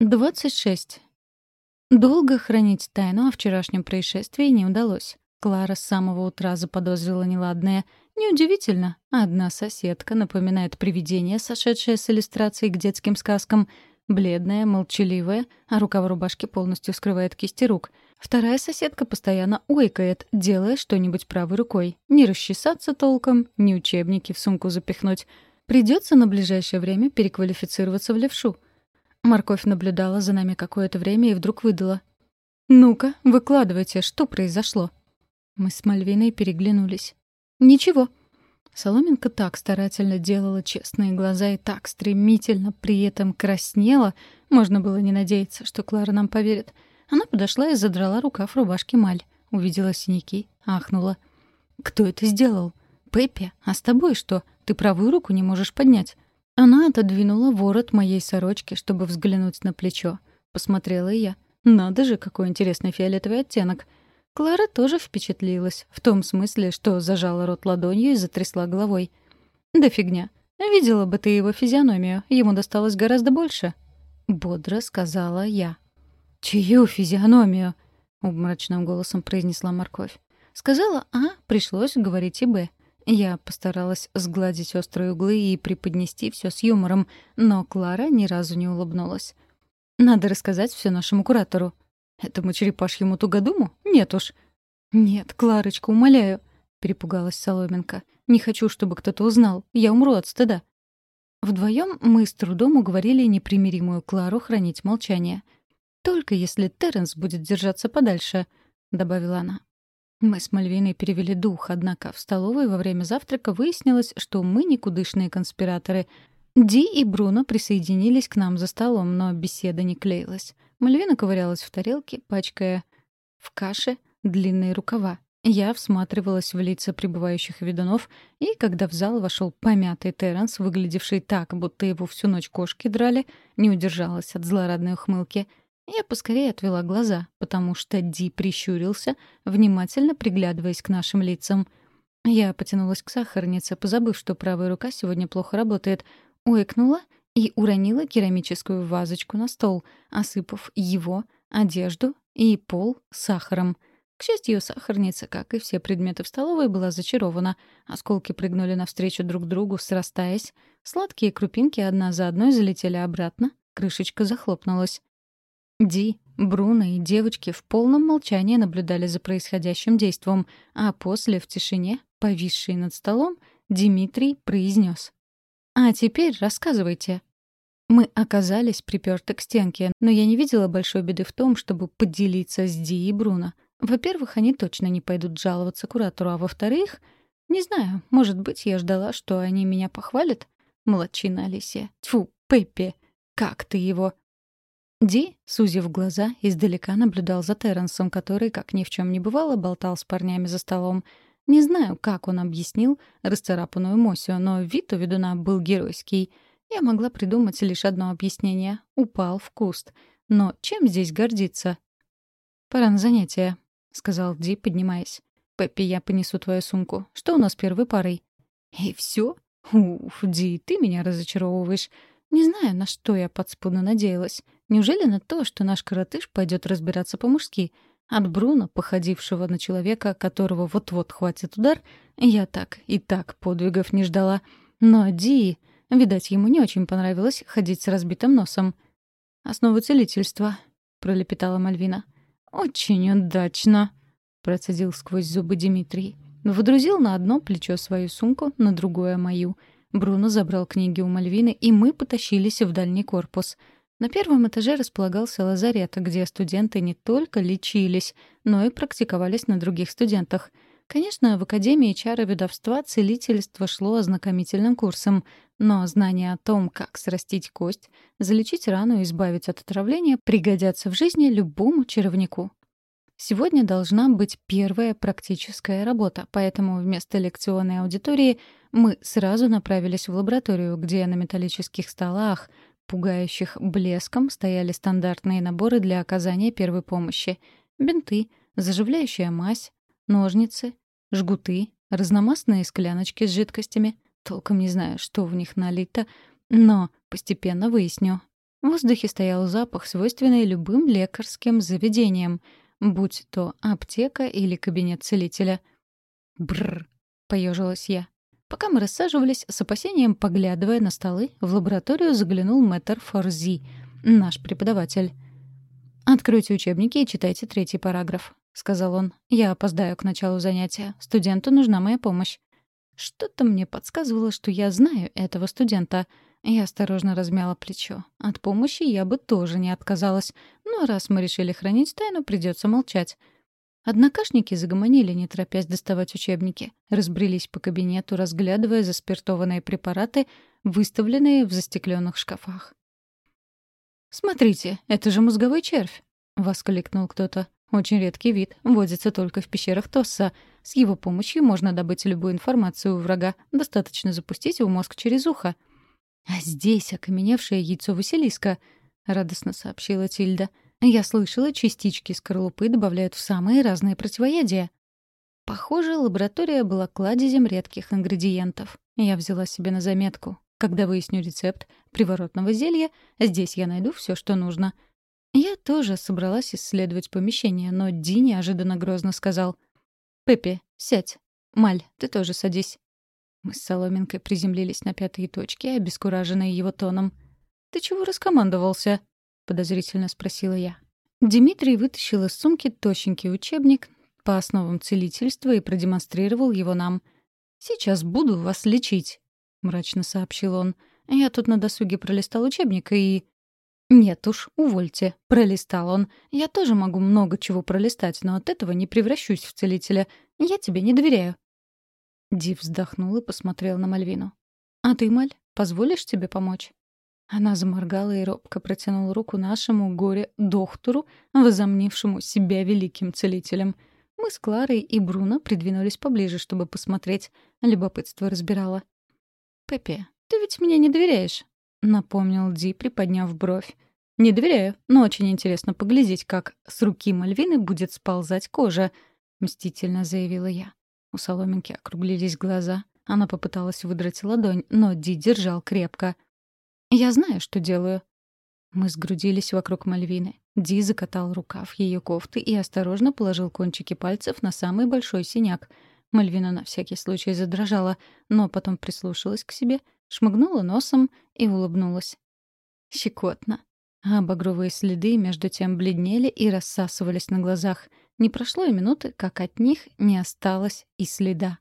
26. Долго хранить тайну о вчерашнем происшествии не удалось. Клара с самого утра заподозрила неладное. Неудивительно. Одна соседка напоминает привидение, сошедшее с иллюстрацией к детским сказкам. Бледная, молчаливая, а рукава рубашки полностью скрывает кисти рук. Вторая соседка постоянно ойкает, делая что-нибудь правой рукой. Не расчесаться толком, ни учебники в сумку запихнуть. Придется на ближайшее время переквалифицироваться в левшу — Морковь наблюдала за нами какое-то время и вдруг выдала. «Ну-ка, выкладывайте, что произошло?» Мы с Мальвиной переглянулись. «Ничего». Соломенко так старательно делала честные глаза и так стремительно при этом краснела, можно было не надеяться, что Клара нам поверит. Она подошла и задрала рукав рубашки Маль. Увидела синяки, ахнула. «Кто это сделал?» «Пеппи, а с тобой что? Ты правую руку не можешь поднять?» Она отодвинула ворот моей сорочки, чтобы взглянуть на плечо. Посмотрела я. Надо же, какой интересный фиолетовый оттенок. Клара тоже впечатлилась, в том смысле, что зажала рот ладонью и затрясла головой. «Да фигня. Видела бы ты его физиономию, ему досталось гораздо больше». Бодро сказала я. «Чью физиономию?» — обмрачным голосом произнесла морковь. Сказала «А», пришлось говорить и «Б». Я постаралась сгладить острые углы и преподнести все с юмором, но Клара ни разу не улыбнулась. «Надо рассказать все нашему куратору». «Этому черепашьему тугодуму? Нет уж». «Нет, Кларочка, умоляю», — перепугалась Соломенко. «Не хочу, чтобы кто-то узнал. Я умру от стыда». Вдвоем мы с трудом уговорили непримиримую Клару хранить молчание. «Только если Терренс будет держаться подальше», — добавила она. Мы с Мальвиной перевели дух, однако в столовой во время завтрака выяснилось, что мы никудышные конспираторы. Ди и Бруно присоединились к нам за столом, но беседа не клеилась. Мальвина ковырялась в тарелке, пачкая в каше длинные рукава. Я всматривалась в лица прибывающих ведунов, и когда в зал вошел помятый Терренс, выглядевший так, будто его всю ночь кошки драли, не удержалась от злорадной ухмылки — я поскорее отвела глаза, потому что Ди прищурился, внимательно приглядываясь к нашим лицам. Я потянулась к сахарнице, позабыв, что правая рука сегодня плохо работает, уикнула и уронила керамическую вазочку на стол, осыпав его, одежду и пол сахаром. К счастью, сахарница, как и все предметы в столовой, была зачарована. Осколки прыгнули навстречу друг другу, срастаясь. Сладкие крупинки одна за одной залетели обратно. Крышечка захлопнулась. Ди, Бруно и девочки в полном молчании наблюдали за происходящим действом, а после, в тишине, повисшей над столом, Дмитрий произнес. «А теперь рассказывайте». Мы оказались приперты к стенке, но я не видела большой беды в том, чтобы поделиться с Ди и Бруно. Во-первых, они точно не пойдут жаловаться куратору, а во-вторых, не знаю, может быть, я ждала, что они меня похвалят? Молодчина Алисия. Тьфу, Пеппи, как ты его? Ди, сузив глаза, издалека наблюдал за Терренсом, который, как ни в чем не бывало, болтал с парнями за столом. Не знаю, как он объяснил расцарапанную Мосю, но вид у ведуна был геройский. Я могла придумать лишь одно объяснение — упал в куст. Но чем здесь гордиться? «Пора на занятия», — сказал Ди, поднимаясь. «Пеппи, я понесу твою сумку. Что у нас первой парой?» «И все? Уф, Ди, ты меня разочаровываешь. Не знаю, на что я подспудно надеялась. Неужели на то, что наш коротыш пойдет разбираться по-мужски? От Бруно, походившего на человека, которого вот-вот хватит удар, я так и так подвигов не ждала. Но Ди, видать, ему не очень понравилось ходить с разбитым носом. «Основа целительства», — пролепетала Мальвина. «Очень удачно», — процедил сквозь зубы Дмитрий. Водрузил на одно плечо свою сумку, на другое — мою. Бруно забрал книги у Мальвины, и мы потащились в дальний корпус — на первом этаже располагался лазарет, где студенты не только лечились, но и практиковались на других студентах. Конечно, в Академии чара ведовства целительство шло ознакомительным курсом, но знания о том, как срастить кость, залечить рану и избавить от отравления, пригодятся в жизни любому чаровнику. Сегодня должна быть первая практическая работа, поэтому вместо лекционной аудитории мы сразу направились в лабораторию, где на металлических столах — пугающих блеском стояли стандартные наборы для оказания первой помощи. Бинты, заживляющая мазь, ножницы, жгуты, разномастные скляночки с жидкостями. Толком не знаю, что в них налито, но постепенно выясню. В воздухе стоял запах, свойственный любым лекарским заведениям, будь то аптека или кабинет целителя. Бррр, поежилась я. Пока мы рассаживались, с опасением поглядывая на столы, в лабораторию заглянул мэтр Форзи, наш преподаватель. «Откройте учебники и читайте третий параграф», — сказал он. «Я опоздаю к началу занятия. Студенту нужна моя помощь». Что-то мне подсказывало, что я знаю этого студента. Я осторожно размяла плечо. От помощи я бы тоже не отказалась. Но раз мы решили хранить тайну, придется молчать. Однокашники загомонили, не торопясь доставать учебники. Разбрелись по кабинету, разглядывая заспиртованные препараты, выставленные в застекленных шкафах. «Смотрите, это же мозговой червь!» — воскликнул кто-то. «Очень редкий вид, водится только в пещерах Тосса. С его помощью можно добыть любую информацию у врага, достаточно запустить в мозг через ухо». «А здесь окаменевшее яйцо Василиска», — радостно сообщила Тильда. Я слышала, частички скорлупы добавляют в самые разные противоядия. Похоже, лаборатория была кладезем редких ингредиентов. Я взяла себе на заметку. Когда выясню рецепт приворотного зелья, здесь я найду все, что нужно. Я тоже собралась исследовать помещение, но Ди неожиданно грозно сказал. «Пеппи, сядь. Маль, ты тоже садись». Мы с Соломинкой приземлились на пятые точки, обескураженные его тоном. «Ты чего раскомандовался?» подозрительно спросила я. Дмитрий вытащил из сумки тощенький учебник по основам целительства и продемонстрировал его нам. «Сейчас буду вас лечить», — мрачно сообщил он. «Я тут на досуге пролистал учебник и...» «Нет уж, увольте», — пролистал он. «Я тоже могу много чего пролистать, но от этого не превращусь в целителя. Я тебе не доверяю». Див вздохнул и посмотрел на Мальвину. «А ты, Маль, позволишь тебе помочь?» Она заморгала и робко протянула руку нашему горе-доктору, возомнившему себя великим целителем. Мы с Кларой и Бруно придвинулись поближе, чтобы посмотреть. Любопытство разбирало. «Пепе, ты ведь мне не доверяешь?» — напомнил Ди, приподняв бровь. «Не доверяю, но очень интересно поглядеть, как с руки Мальвины будет сползать кожа», — мстительно заявила я. У Соломинки округлились глаза. Она попыталась выдрать ладонь, но Ди держал крепко — я знаю, что делаю». Мы сгрудились вокруг Мальвины. Ди закатал рукав ее кофты и осторожно положил кончики пальцев на самый большой синяк. Мальвина на всякий случай задрожала, но потом прислушалась к себе, шмыгнула носом и улыбнулась. Щекотно. А багровые следы между тем бледнели и рассасывались на глазах. Не прошло и минуты, как от них не осталось и следа.